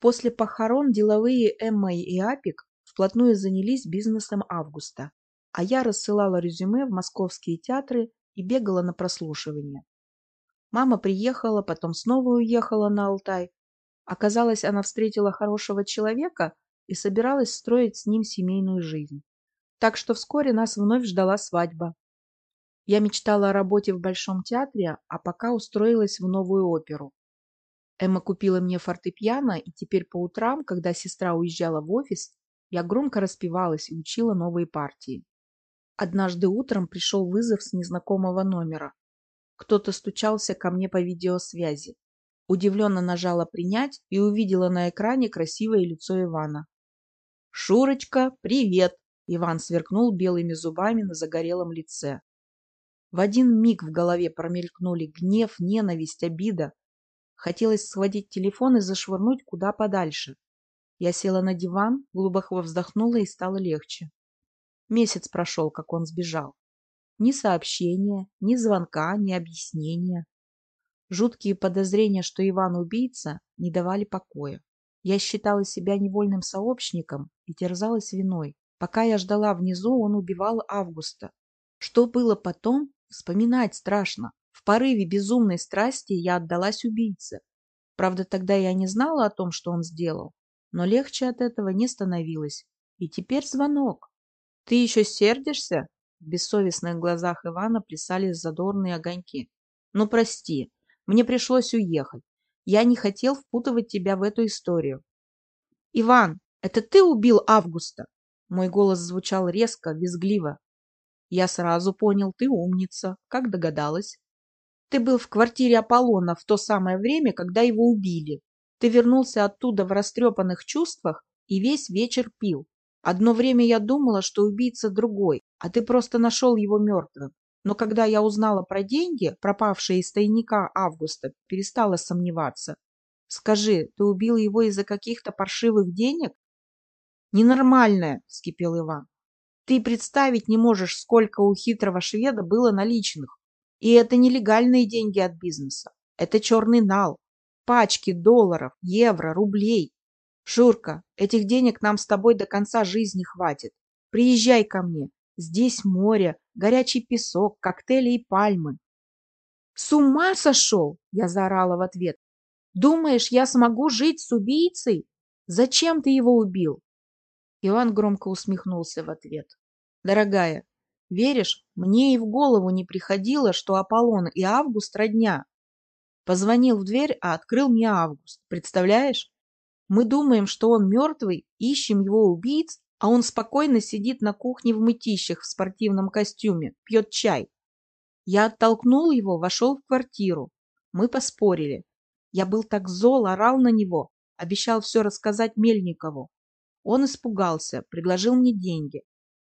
После похорон деловые Эмма и Апик вплотную занялись бизнесом Августа, а я рассылала резюме в московские театры и бегала на прослушивание. Мама приехала, потом снова уехала на Алтай. Оказалось, она встретила хорошего человека и собиралась строить с ним семейную жизнь. Так что вскоре нас вновь ждала свадьба. Я мечтала о работе в Большом театре, а пока устроилась в новую оперу. Эмма купила мне фортепиано, и теперь по утрам, когда сестра уезжала в офис, я громко распевалась и учила новые партии. Однажды утром пришел вызов с незнакомого номера. Кто-то стучался ко мне по видеосвязи. Удивленно нажала «Принять» и увидела на экране красивое лицо Ивана. «Шурочка, привет!» Иван сверкнул белыми зубами на загорелом лице. В один миг в голове промелькнули гнев, ненависть, обида. Хотелось схватить телефон и зашвырнуть куда подальше. Я села на диван, глубоко вздохнула и стало легче. Месяц прошел, как он сбежал. Ни сообщения, ни звонка, ни объяснения. Жуткие подозрения, что Иван убийца, не давали покоя. Я считала себя невольным сообщником и терзалась виной. Пока я ждала внизу, он убивал Августа. Что было потом, вспоминать страшно. Порыве безумной страсти я отдалась убийце. Правда, тогда я не знала о том, что он сделал, но легче от этого не становилось. И теперь звонок. «Ты еще сердишься?» В бессовестных глазах Ивана плясали задорные огоньки. «Ну, прости, мне пришлось уехать. Я не хотел впутывать тебя в эту историю». «Иван, это ты убил Августа?» Мой голос звучал резко, визгливо. «Я сразу понял, ты умница. Как догадалась?» «Ты был в квартире Аполлона в то самое время, когда его убили. Ты вернулся оттуда в растрепанных чувствах и весь вечер пил. Одно время я думала, что убийца другой, а ты просто нашел его мертвым. Но когда я узнала про деньги, пропавшие из тайника Августа, перестала сомневаться. Скажи, ты убил его из-за каких-то паршивых денег? Ненормальная, вскипел Иван. Ты представить не можешь, сколько у хитрого шведа было наличных. И это нелегальные деньги от бизнеса. Это черный нал. Пачки долларов, евро, рублей. Шурка, этих денег нам с тобой до конца жизни хватит. Приезжай ко мне. Здесь море, горячий песок, коктейли и пальмы. С ума сошел? Я заорала в ответ. Думаешь, я смогу жить с убийцей? Зачем ты его убил? Иван громко усмехнулся в ответ. Дорогая, веришь, мне и в голову не приходило, что Аполлон и Август родня. Позвонил в дверь, а открыл мне Август. Представляешь? Мы думаем, что он мертвый, ищем его убийц, а он спокойно сидит на кухне в мытищах в спортивном костюме, пьет чай. Я оттолкнул его, вошел в квартиру. Мы поспорили. Я был так зол, орал на него, обещал все рассказать Мельникову. Он испугался, предложил мне деньги.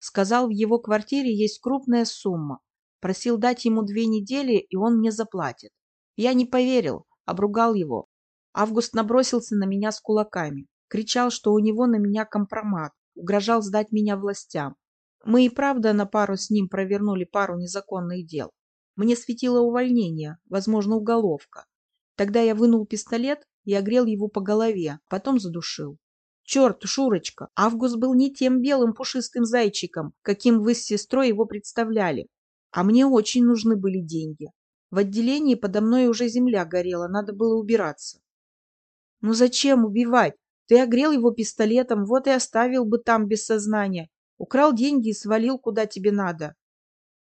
Сказал, в его квартире есть крупная сумма. Просил дать ему две недели, и он мне заплатит. Я не поверил, обругал его, Август набросился на меня с кулаками, кричал, что у него на меня компромат, угрожал сдать меня властям. Мы и правда на пару с ним провернули пару незаконных дел. Мне светило увольнение, возможно, уголовка. Тогда я вынул пистолет и огрел его по голове, потом задушил. Черт, Шурочка, Август был не тем белым пушистым зайчиком, каким вы с сестрой его представляли. А мне очень нужны были деньги. В отделении подо мной уже земля горела, надо было убираться. Ну зачем убивать? Ты огрел его пистолетом, вот и оставил бы там без сознания. Украл деньги и свалил куда тебе надо.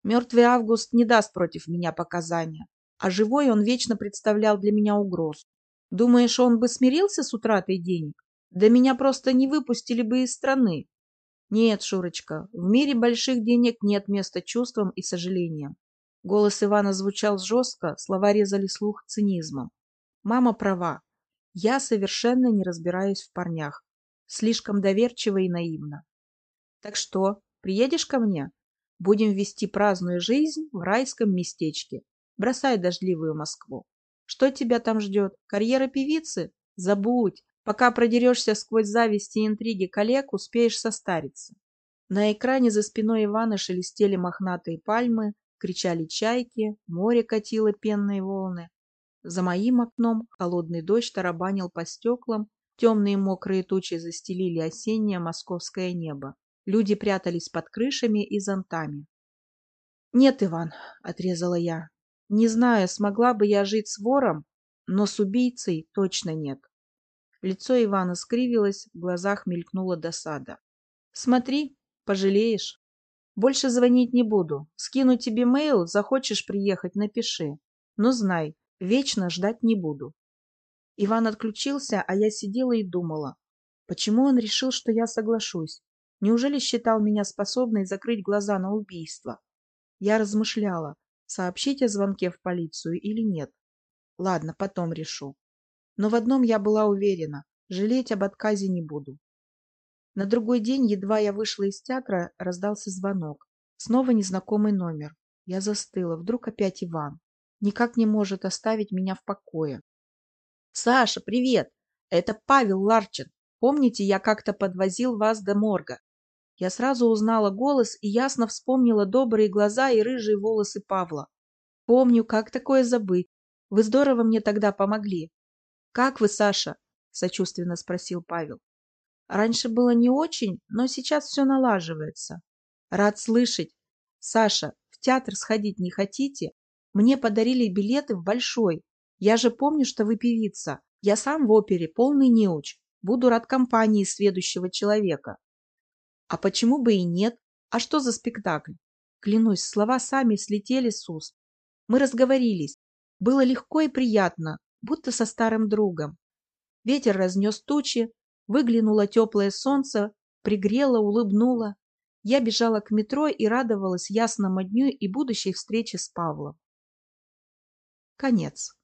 Мертвый Август не даст против меня показания, а живой он вечно представлял для меня угрозу. Думаешь, он бы смирился с утратой денег? Да меня просто не выпустили бы из страны. Нет, Шурочка, в мире больших денег нет места чувствам и сожалениям. Голос Ивана звучал жестко, слова резали слух цинизмом. Мама права. Я совершенно не разбираюсь в парнях. Слишком доверчиво и наивно. Так что, приедешь ко мне? Будем вести праздную жизнь в райском местечке. Бросай дождливую Москву. Что тебя там ждет? Карьера певицы? Забудь. Пока продерешься сквозь зависть и интриги коллег, успеешь состариться. На экране за спиной Ивана шелестели мохнатые пальмы, кричали чайки, море катило пенные волны. За моим окном холодный дождь тарабанил по стеклам, Темные мокрые тучи застелили осеннее московское небо. Люди прятались под крышами и зонтами. «Нет, Иван», — отрезала я. «Не знаю, смогла бы я жить с вором, но с убийцей точно нет». Лицо Ивана скривилось, в глазах мелькнула досада. «Смотри, пожалеешь. Больше звонить не буду. Скину тебе мейл, захочешь приехать, напиши. Но знай, вечно ждать не буду». Иван отключился, а я сидела и думала. Почему он решил, что я соглашусь? Неужели считал меня способной закрыть глаза на убийство? Я размышляла, сообщить о звонке в полицию или нет. Ладно, потом решу. Но в одном я была уверена – жалеть об отказе не буду. На другой день, едва я вышла из театра, раздался звонок. Снова незнакомый номер. Я застыла. Вдруг опять Иван. Никак не может оставить меня в покое. «Саша, привет! Это Павел Ларчин. Помните, я как-то подвозил вас до морга? Я сразу узнала голос и ясно вспомнила добрые глаза и рыжие волосы Павла. Помню, как такое забыть. Вы здорово мне тогда помогли. Как вы, Саша? Сочувственно спросил Павел. Раньше было не очень, но сейчас все налаживается. Рад слышать. Саша, в театр сходить не хотите? Мне подарили билеты в Большой. Я же помню, что вы певица. Я сам в опере, полный неуч. Буду рад компании следующего человека. А почему бы и нет? А что за спектакль? Клянусь, слова сами слетели с уст. Мы разговорились. Было легко и приятно, будто со старым другом. Ветер разнес тучи, выглянуло теплое солнце, пригрело, улыбнуло. Я бежала к метро и радовалась ясному дню и будущей встрече с Павлом. Конец.